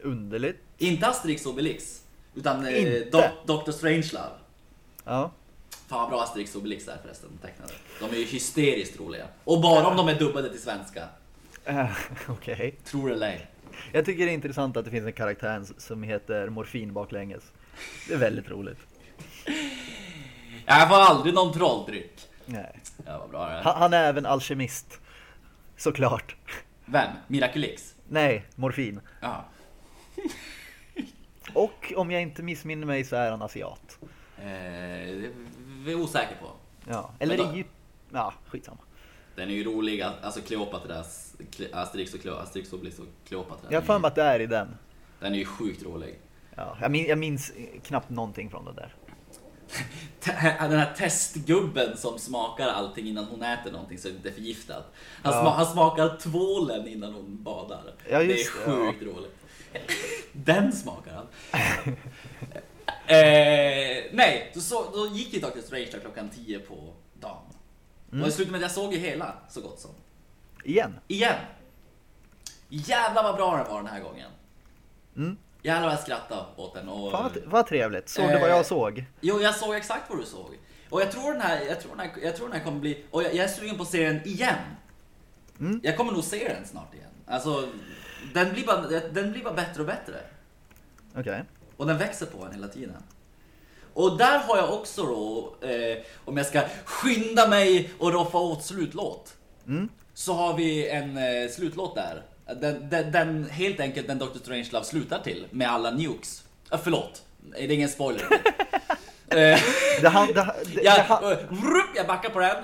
Underligt. Inte Asterix och Obelix, utan eh? Do- Dr. Strangelove. Ja. Fan vad bra Asterix och Obelix är förresten, tecknade. De är ju hysteriskt roliga. Och bara om de är dubbade till svenska. Eh, Okej. Tror det eller ej. Jag tycker det är intressant att det finns en karaktär som heter Morfin baklänges. Det är väldigt roligt. Jag får aldrig någon trolldryck. Nej. Ja, vad bra det är. Han, han är även alkemist. Såklart. Vem? Miraculix? Nej, morfin. Ja. Och om jag inte missminner mig så är han asiat. Eh, det är vi osäker på. Ja. Eller då- Egypt... Ja, skitsamma. Den är ju rolig, alltså Kleopatras, Cle- Asterix och Cleo, Asterix och Obelix och Kleopatra. Jag har för mig att det är i den. Den är ju sjukt rolig. Ja, jag, min, jag minns knappt någonting från det där. Den här testgubben som smakar allting innan hon äter någonting så det är förgiftat. Han, Ja. sma- han smakar tvålen innan hon badar. Ja, det är just det, ja. sjukt roligt. Den smakar han. eh, nej, så, så, då gick Dr. Strange där klockan 10 på dagen. Mm. Och det slutade med att jag såg ju hela så gott som. Igen. Igen. Jävlar vad bra den var den här gången. Mm. Jävlar vad jag skrattade åt den. Och, Fan vad, trevligt. Såg du vad Eh, jag såg? Jo, jag såg exakt vad du såg. Och jag tror den här, jag tror den här, jag tror den här kommer bli, och jag, jag är sugen på att se den igen. Mm. Jag kommer nog se den snart igen. Alltså, den blir bara, den blir bara bättre och bättre. Okej. Och den växer på en hela tiden. Och där har jag också då, eh, om jag ska skynda mig och roffa åt slutlåt. Mm. Så har vi en eh, slutlåt där. Den, den, den, helt enkelt den Dr. Strangelove slutar till med alla nukes. Uh, förlåt, det är ingen spoiler. eh, Det, han, det, det, jag, eh, vrupp, jag backar på den.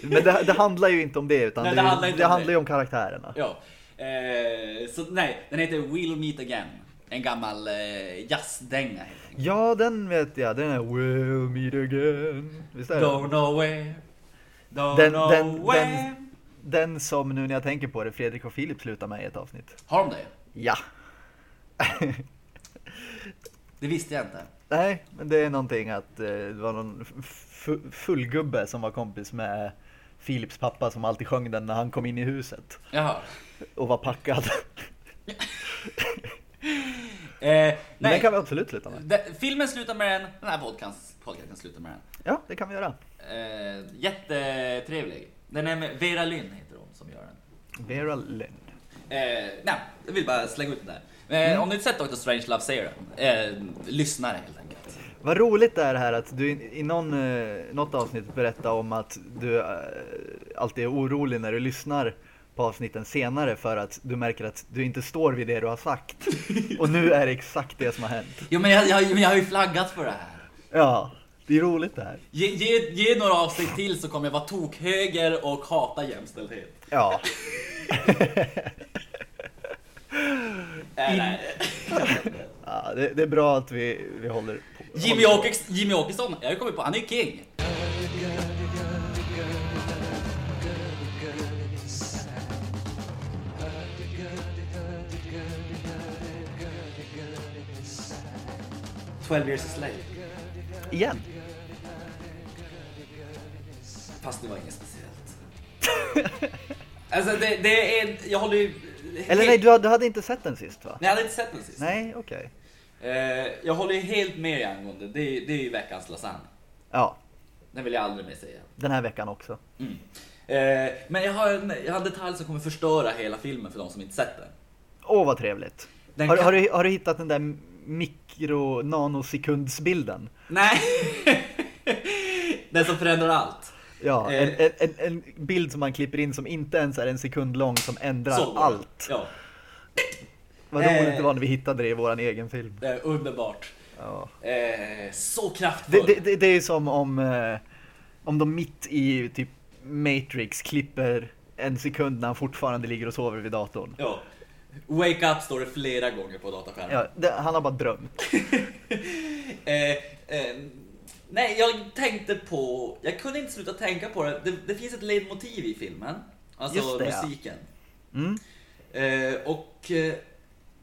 Men det, det handlar ju inte om det utan Nej, det, handlar det om handlar ju om karaktärerna. ja. eh, så nej, den heter We'll Meet Again. En gammal eh, jazzdänga. Ja, den vet jag. Den är We'll meet again. Visst är Don't know where, don't Den- know den- where. den- Den som nu när jag tänker på det, Fredrik och Filip slutar med i ett avsnitt. Har de det? Ja. Det visste jag inte. Nej, men det är någonting att eh, det var någon fu- fullgubbe som var kompis med Philips pappa som alltid sjöng den när han kom in i huset Jaha. och var packad. Eh, nej, den kan vi absolut sluta med. Det- filmen slutar med den, den här podcast, podcasten slutar med den. Ja, det kan vi göra. Eh, jättetrevlig. Den är med Vera Lynn heter hon som gör den. Vera Lynn. Eh, nej, jag vill bara slänga ut den där. Eh, Om ni inte sett Dr. Strangelove, se den. Eh, lyssna helt enkelt. Vad roligt det är här att du i någon, eh, något avsnitt berättade om att du eh, alltid är orolig när du lyssnar på avsnitten senare för att du märker att du inte står vid det du har sagt. Och nu är det exakt det som har hänt. Jo men jag, jag, men jag har ju flaggat för det här. Ja, det är roligt det här. Ge, ge, ge några avsnitt till så kommer jag vara tokhöger och hata jämställdhet. Ja. Eh, nej. Ja, det, det är bra att vi, vi håller på. Jimmy, håller på. Åkes, Jimmy Åkesson, jag har ju kommit på, han är king. Twelve years a slave. Igen? Fast det var inget speciellt. Alltså det, det är, jag håller ju... Eller nej, du, hade- du hade inte sett den sist va? Nej, jag hade inte sett den sist. Nej, okej. Eh, jag håller ju helt med dig angående, det, är- det är ju veckans lasagne. Ja, Den vill jag aldrig mer säga. den här veckan också. Mm. Eh, men jag har, en, jag har en detalj som kommer förstöra hela filmen för de som inte sett den. Åh, vad trevligt. Har, kan- har, du, har du hittat den där mikro nanosekundsbilden? Nej! den som förändrar allt. Ja, Eh. en, en, en, en bild som man klipper in som inte ens är en sekund lång som ändrar Så det. allt. Ja, Vad Eh. roligt det var när vi hittade det i våran egen film. det är underbart. Ja. Eh, så Det, kraftfullt. det, det, det är som om, eh, om de mitt i typ Matrix klipper en sekund när han fortfarande ligger och sover vid datorn. Ja. Wake up står det flera gånger på dataskärmen. Ja, det, han har bara drömt. Eh, eh, nej, jag tänkte på... Jag kunde inte sluta tänka på det. Det, det finns ett ledmotiv i filmen. Alltså Just det, ja. musiken. Mm. Eh, och eh,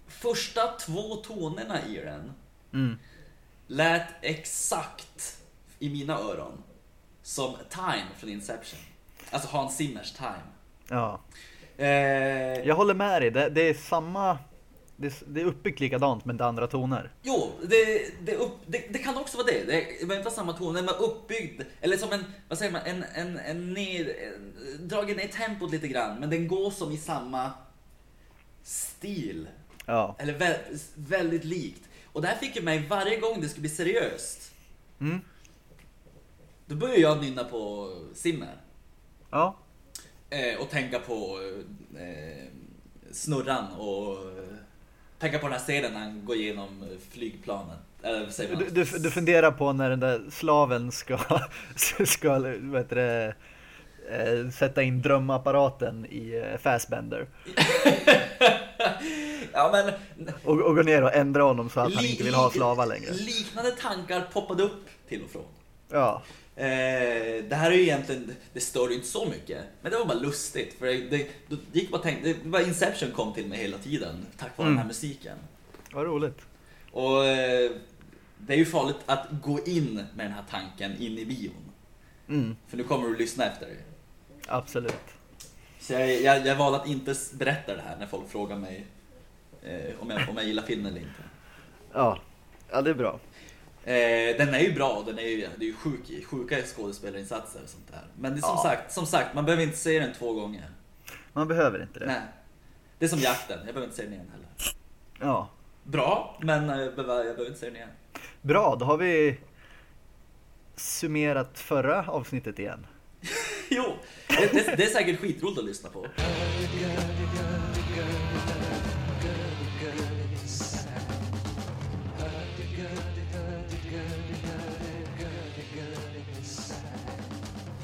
första två tonerna i den Mm. lät exakt i mina öron som Time från Inception. Alltså Hans Zimmers Time. Ja. Eh, Jag håller med dig, det, det är samma... Det, är- det är uppbyggt likadant men det är andra toner. Jo, det, det, upp, det, kan också vara det. Det behöver inte vara samma ton, men uppbyggd. Eller som en, vad säger man, en, en, en ner, en, dragit ner tempot lite grann. Men den går som i samma stil. Ja. Eller vä, väldigt likt. Och det här fick ju mig varje gång det skulle bli seriöst. Mm. Då börjar jag nynna på Zimmer. Ja. Eh, och tänka på eh, snurran och eh, tänka på den här scenen när han går igenom flygplanet. Eller? Du, du, du funderar på när den där slaven ska, ska vad heter det, eh, sätta in drömapparaten i eh, Fastbender. ja, men Och, och gå ner och ändra honom så att han inte vill ha slavar längre. Liknande tankar poppade upp till och från. Ja. Eh, det här är ju egentligen, det stör ju inte så mycket, men det var bara lustigt. För det, det, det gick bara tänk, det var Inception kom till mig hela tiden, tack vare Mm. den här musiken. Vad roligt. Och eh, det är ju farligt att gå in med den här tanken in i bion. Mm, För nu kommer du lyssna efter. absolut. Så jag, jag, jag valde att inte berätta det här när folk frågar mig eh, om, jag, om jag gillar filmen eller inte. Ja, ja det är bra. Eh, den är ju bra, den är ju, det är ju sjuk, sjuka skådespelarinsatser och sånt där. Men det är som, Ja. sagt, som sagt, man behöver inte se den två gånger. Man behöver inte det. Nej. Det är som jakten, jag behöver inte se den igen heller. Ja. Bra, men eh, jag behöver, jag behöver inte se den igen. Bra, då har vi summerat förra avsnittet igen. jo, det, det, det är säkert skitroligt att lyssna på.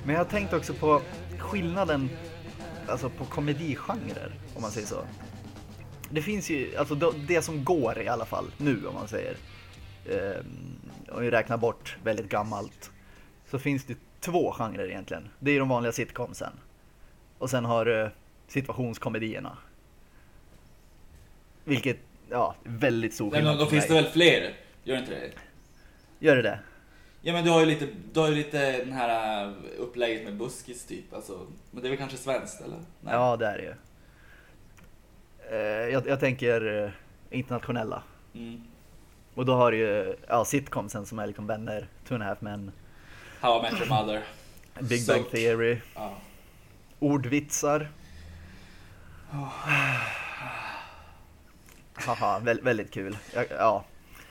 Men jag har tänkt också på skillnaden alltså på komedigenrer, om man säger så. Det finns ju, alltså då- det som går i alla fall, nu om man säger, eh, om vi räknar bort väldigt gammalt, så finns det två genrer egentligen. Det är de vanliga sitcomsen. Och sen har du situationskomedierna. Vilket, ja, väldigt stor Men skillnad då för finns det väl fler? Gör inte det? Gör det det? Ja men du har ju lite, du har ju lite den här eh, upplägget med buskis typ, alltså. Men det är väl kanske svenskt eller? Nej. Ja, det är det ju. Eh, jag, jag tänker eh, internationella. Mm. Och då har du ju ja, sitcomsen som är liksom vänner, Two and a half men, How I Met Your Mother. Big. Bang Theory, Ja. ordvitsar. Haha, vä- väldigt kul. Ja, ja.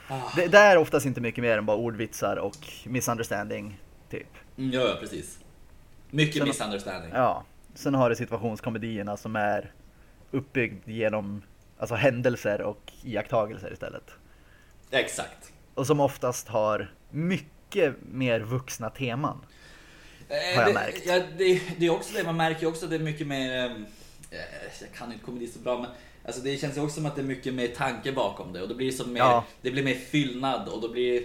Ah. Det, det är oftast inte mycket mer än bara ordvitsar och misunderstanding, typ. Mm, ja, ja, precis. Mycket Sen- misunderstanding. Ja. Sen har du situationskomedierna som är uppbyggd genom alltså, händelser och iakttagelser istället. Exakt. Och som oftast har mycket mer vuxna teman. Eh, Har jag det, märkt. Ja, det, det är också det, man märker också att det är mycket mer... eh, Jag kan inte komedi så bra, men Alltså det känns också som att det är mycket mer tanke bakom det och då blir det som mer, Ja. det blir mer fyllnad och då blir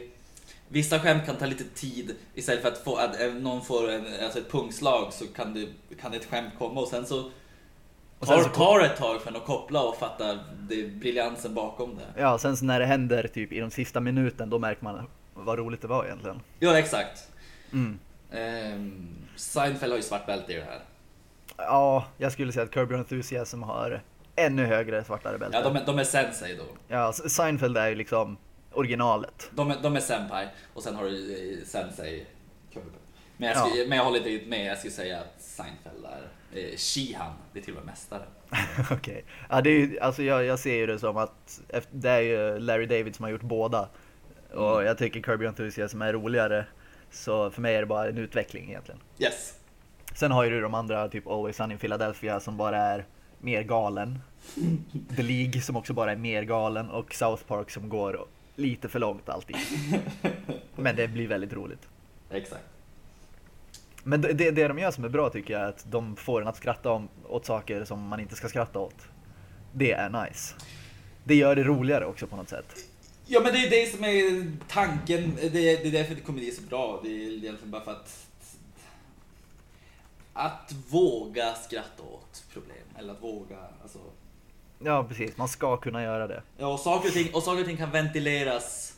Vissa skämt kan ta lite tid istället för att, få, att eh, någon får en, alltså ett pungslag så kan det, kan ett skämt komma och sen så Och sen tar, så- tar det ett tag för en att koppla och fatta det, briljansen bakom det. Ja, sen så när det händer typ i de sista minuten, då märker man vad roligt det var egentligen. Ja, exakt. Mm. Ehm, Seinfeld har ju svart bälte i det här. Ja, jag skulle säga att Curb Your Enthusiasm har ännu högre svartare bälte. Ja, de är, de är sensei då. Ja, Seinfeld är ju liksom originalet. De är, de är senpai och sen har du eh, sensei. Men jag, skulle, men jag håller inte med, jag skulle säga att Seinfeld är eh, Shihan, det är till och med mästare. Okej. Ja, det är ju, alltså jag, jag ser ju det som att det är ju Larry David som har gjort båda. Och Mm. jag tycker Your Enthusiasm är roligare. Så för mig är det bara en utveckling egentligen. Yes. Sen har ju du de andra, typ Always Sunny in Philadelphia som bara är mer galen. The League som också bara är mer galen och South Park som går lite för långt alltid. Men det blir väldigt roligt. Exakt. Men det, det, det de gör som är bra tycker jag är att de får en att skratta om, åt saker som man inte ska skratta åt. Det är nice. Det gör det roligare också på något sätt. Ja men det är det som är tanken, det är, det är därför komedi är så bra. Det är egentligen bara för att att våga skratta åt problem. Eller att våga, alltså. Ja precis, man ska kunna göra det. Ja, och saker och ting, och saker och ting kan ventileras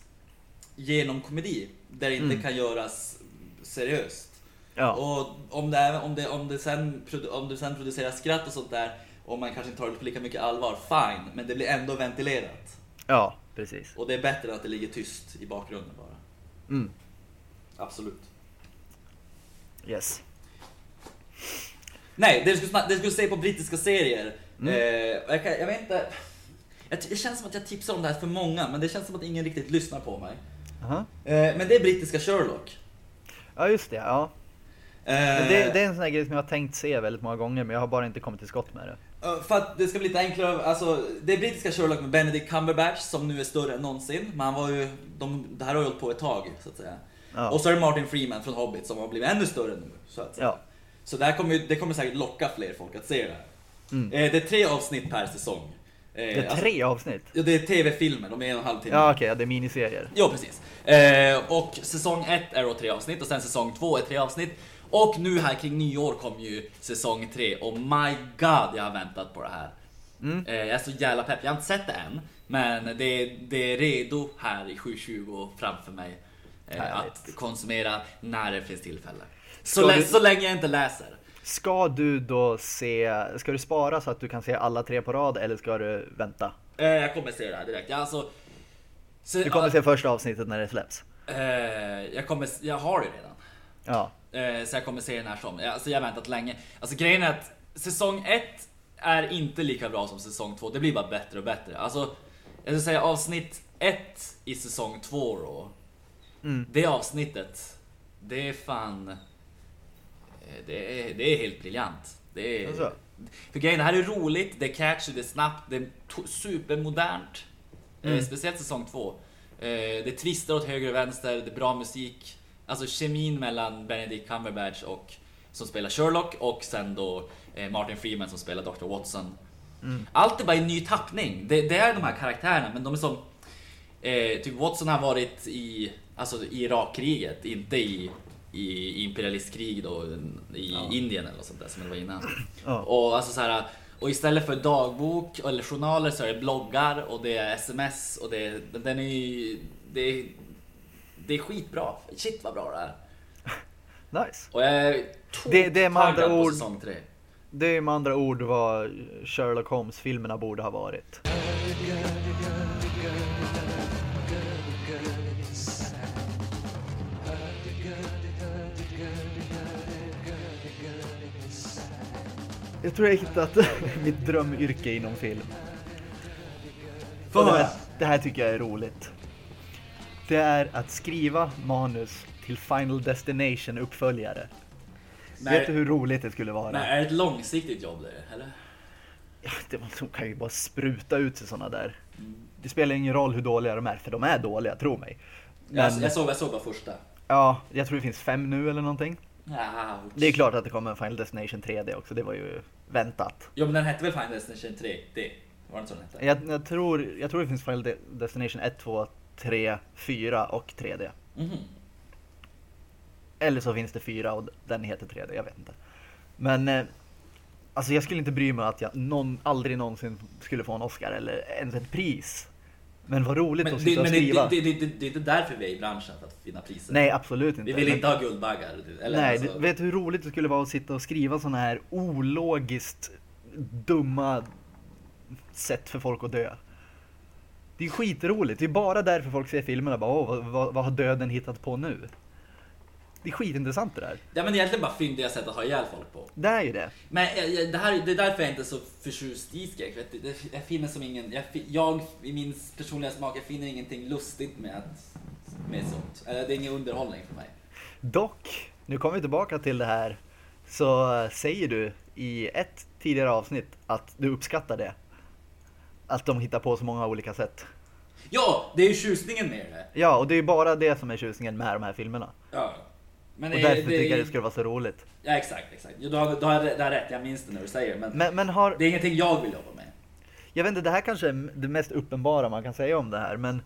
genom komedi. Där det inte Mm. kan göras seriöst. Ja, Och om det, om, det, om, det sen, om det sen produceras skratt och sånt där och man kanske inte tar det på lika mycket allvar, fine. Men det blir ändå ventilerat. ja precis. Och det är bättre att det ligger tyst i bakgrunden bara. Mm. Absolut. Yes. Nej, det skulle, det skulle säga på brittiska serier. Mm. Eh, jag, kan, jag vet inte. Jag, det känns som att jag tipsar om det här för många, men det känns som att ingen riktigt lyssnar på mig. Aha. Eh, men det är brittiska Sherlock. Ja just det, ja. Eh, det, det är en sån här grej som jag har tänkt se väldigt många gånger men jag har bara inte kommit till skott med det. För att det ska bli lite enklare, alltså det är brittiska Sherlock med Benedict Cumberbatch som nu är större än någonsin. Men han var ju, de, det här har ju hållit på ett tag så att säga. Ja. Och så är det Martin Freeman från Hobbit som har blivit ännu större nu. Så, att säga. Ja. Så det, här kommer, det kommer säkert locka fler folk att se det här. Mm. Eh, det är tre avsnitt per säsong. Eh, Det är alltså- tre avsnitt? Ja, det är tv-filmer, de är en och en halv timme. Ja okej, ja, det är miniserier. Ja, precis. Eh, och säsong ett är då tre avsnitt och sen säsong två är tre avsnitt. Och nu här kring nyår kommer ju säsong tre och my god jag har väntat på det här. Mm. Eh, jag är så jävla pepp, jag har inte sett det än. Men det, det är redo här i 7.20 framför mig. Eh, Härligt. att konsumera när det finns tillfälle. Så, lä- du- så länge jag inte läser. Ska du då se, ska du spara så att du kan se alla tre på rad eller ska du vänta? Eh, jag kommer se det här direkt. Jag, alltså, så, Du kommer se första avsnittet när det släpps? eh, jag, kommer, jag har det redan. Ja. Eh, Så jag kommer se den här som, alltså jag har väntat länge. Alltså grejen är att säsong 1 är inte lika bra som säsong 2. Det blir bara bättre och bättre. Alltså, jag skulle säga avsnitt 1 i säsong 2 då. Mm. Det avsnittet, det är fan... eh, Det är, det är helt briljant. Det är, Alltså. För grejen, det här är roligt, det är catchy, det är snabbt, det är supermodernt. Eh, Mm. speciellt säsong 2. Eh, det twistar åt höger och vänster, det är bra musik. Alltså kemin mellan Benedict Cumberbatch och som spelar Sherlock och sen då Martin Freeman som spelar Dr. Watson. Mm. Allt är bara i ny tappning. Det, det är de här karaktärerna men de är som... Eh, typ Watson har varit i, alltså i Irakkriget, inte i, i imperialistkrig då i Ja. Indien eller något sånt där som det var innan. Ja. Och, alltså så här, och istället för dagbok eller journaler så är det bloggar och det är sms och det, den är ju- det, är- det är skitbra. Shit vad bra det är. Nice. Och jag är Det- det är med andra taggad på ord- säsong tre. Det är med andra ord vad Sherlock Holmes-filmerna borde ha varit. Jag tror jag har hittat mitt drömyrke inom film. Få höra. här, det här tycker jag är roligt. Det är att skriva manus till Final Destination uppföljare. Vet du hur roligt det skulle vara? Men är det ett långsiktigt jobb det, eller? Ja, det, de kan ju bara spruta ut sig sådana där. Det spelar ingen roll hur dåliga de är, för de är dåliga, tro mig. Jag, Men, jag, såg, jag såg bara första. ja, jag tror det finns fem nu eller någonting. Ja, Det är klart att det kommer en Final Destination 3D också, det var ju väntat. Ja men den hette väl Final Destination 3? Det. Var det inte så den hette? Jag, jag, tror, jag tror det finns Final De- Destination 1, 2, 3, 4 och 3D. Mhm. Eller så finns det 4 och den heter 3D, jag vet inte. Men eh, alltså jag skulle inte bry mig att jag någon, aldrig någonsin skulle få en Oscar eller ens ett pris. Men vad roligt Men, att sitta och skriva. det, det, det, det är inte därför vi är i branschen, för att vinna priser. Nej, absolut inte. Vi vill inte ha Guldbaggar. Eller Nej, alltså, du vet hur roligt det skulle vara att sitta och skriva sådana här ologiskt dumma sätt för folk att dö. Det är skitroligt, det är bara därför folk ser filmerna bara Åh, vad, vad, vad har döden hittat på nu? Det är skitintressant det där. Ja men egentligen bara fyndiga sätt att ha ihjäl folk på. Det är ju det. Men eh, jag- det, här, det är därför jag inte är så förtjust i skräck. det- det- Jag finner som ingen, jag, jag i min personliga smak, jag finner ingenting lustigt med, att, med sånt. Det är ingen underhållning för mig. Dock, nu kommer vi tillbaka till det här, så eh, säger du i ett tidigare avsnitt att du uppskattar det. Att de hittar på så många olika sätt. Ja, det är ju tjusningen med det. Ja, och det är ju bara det som är tjusningen med de här filmerna. Ja. Men Och det- därför det- tycker jag det skulle vara så roligt. Ja exakt, exakt. Du, har, du, har, du har rätt, jag minns det när du säger men, Men, men har, det är ingenting jag vill jobba med. jag vet inte, det här kanske är det mest uppenbara man kan säga om det här, men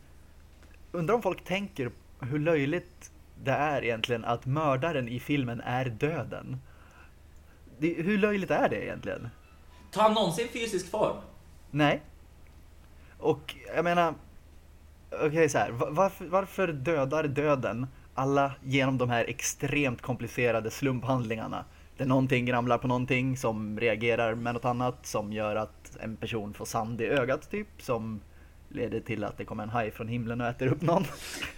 undrar om folk tänker hur löjligt det är egentligen att mördaren i filmen är döden. Det, hur löjligt är det egentligen? Tar han någonsin fysisk form? Nej. Och jag menar, okej så här, va- varför, varför dödar döden alla genom de här extremt komplicerade slumphandlingarna? Där någonting ramlar på någonting som reagerar med något annat som gör att en person får sand i ögat typ, som leder till att det kommer en haj från himlen och äter upp någon.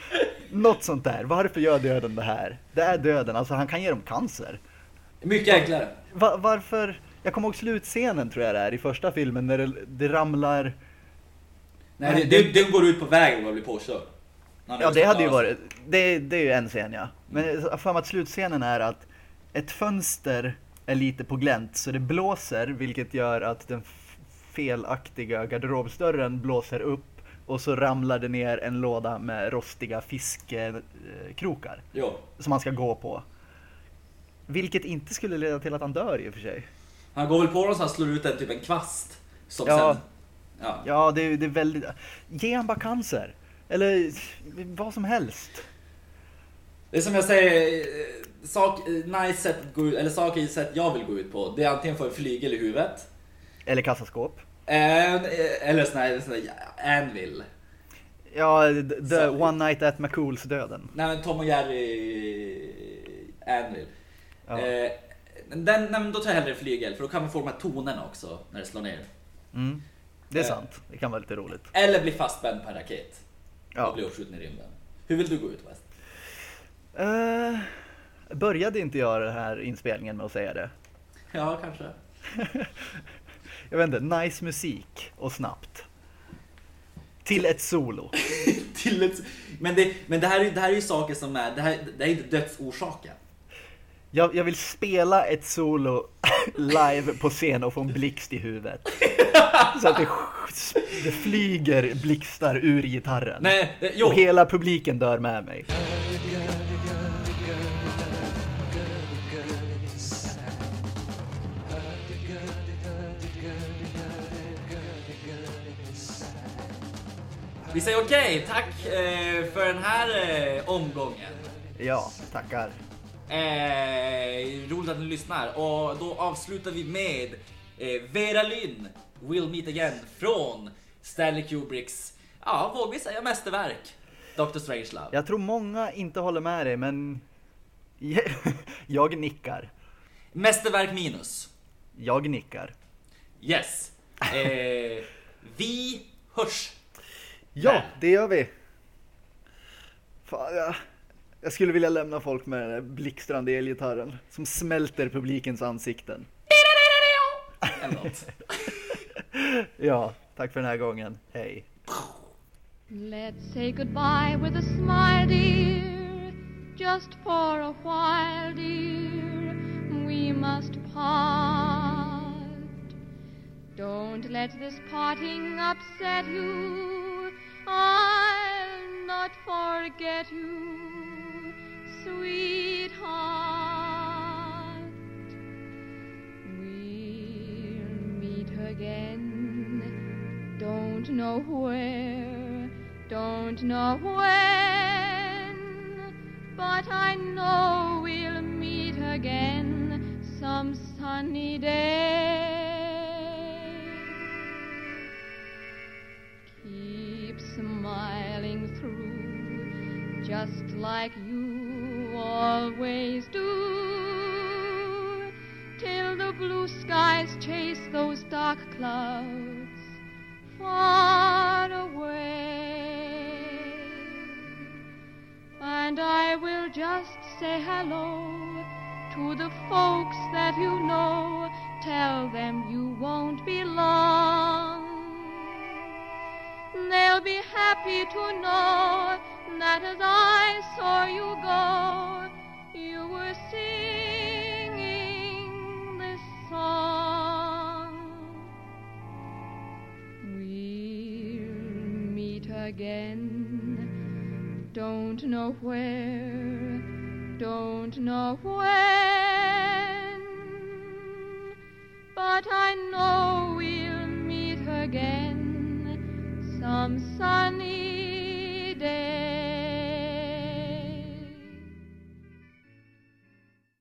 Något sånt där. Varför gör döden det här? Det är döden, alltså han kan ge dem cancer. Mycket enklare. Va- varför? Jag kommer ihåg slutscenen tror jag det är i första filmen när det, det ramlar Nej, det- det, det går ut på vägen och blir påkörd. Han Ja det hade ju tar varit, det, det är ju en scen ja. Men jag för att slutscenen är att ett fönster är lite på glänt så det blåser vilket gör att den felaktiga garderobsdörren blåser upp och så ramlar det ner en låda med rostiga fiskekrokar Jo. som man ska gå på. Vilket inte skulle leda till att han dör i och för sig. Han går väl på dem så han slår ut en typ en kvast. Som Ja. sen... Ja. Ja, det, är- det är väldigt... Ge han bara cancer! Eller vad som helst. Det är som jag säger, eh, sak, eh, nice sätt att gå ut, eller saker i sätt jag vill gå ut på. Det är antingen få en flygel i huvudet. Eller kassaskåp. eh, Eller sån här, sån här anvil. Ja, the, Så- One Night at McCools döden. Nej men Tom och Jerry anvil. Ja. Eh, den, nej, då tar jag hellre flygel för då kan vi få de här tonerna också när det slår ner. Mm. Det är Eh. sant. Det kan vara lite roligt. Eller bli fastspänd på en raket. Ja. Och bli uppskjuten i rymden. Hur vill du gå ut West? Uh, började inte jag den här inspelningen med att säga det? Ja, kanske. Jag vet inte, nice musik och snabbt. Till ett solo. Till ett, men det, men det, här, är- det här är ju saker som är, det här, det här är inte dödsorsaken. Jag, jag vill spela ett solo live på scen och få en blixt i huvudet. Så att det, det flyger blixtar ur gitarren. Nej, eh, jo. Och hela publiken dör med mig. Vi säger okej, tack eh, för den här eh, omgången. Ja, tackar. Eh, roligt att ni lyssnar och då avslutar vi med eh, Vera Lynn, Will Meet Again från Stanley Kubricks, ja vågar vi säga mästerverk, Dr. Strangelove. Jag tror många inte håller med dig, men jag nickar. Mästerverk minus. Jag nickar. Yes. Eh, vi hörs. Ja, det gör vi. Fan, jag, jag skulle vilja lämna folk med den där blixtrande elgitarren som smälter publikens ansikten. Eller något. Ja, tack för den här gången. Hej. Let's say goodbye with a smile, dear. Just for a while, dear. We must part. Don't let this parting upset you. I'll not forget you, sweetheart. Know where, don't know when, but I know we'll meet again some sunny day. Keep smiling through, just like you always do, till the blue skies chase those dark clouds away. And I will just say hello to the folks that you know. Tell them you won't be long. They'll be happy to know that as I saw you go, Don't know where, don't know when, but I know we'll meet again. Some sunny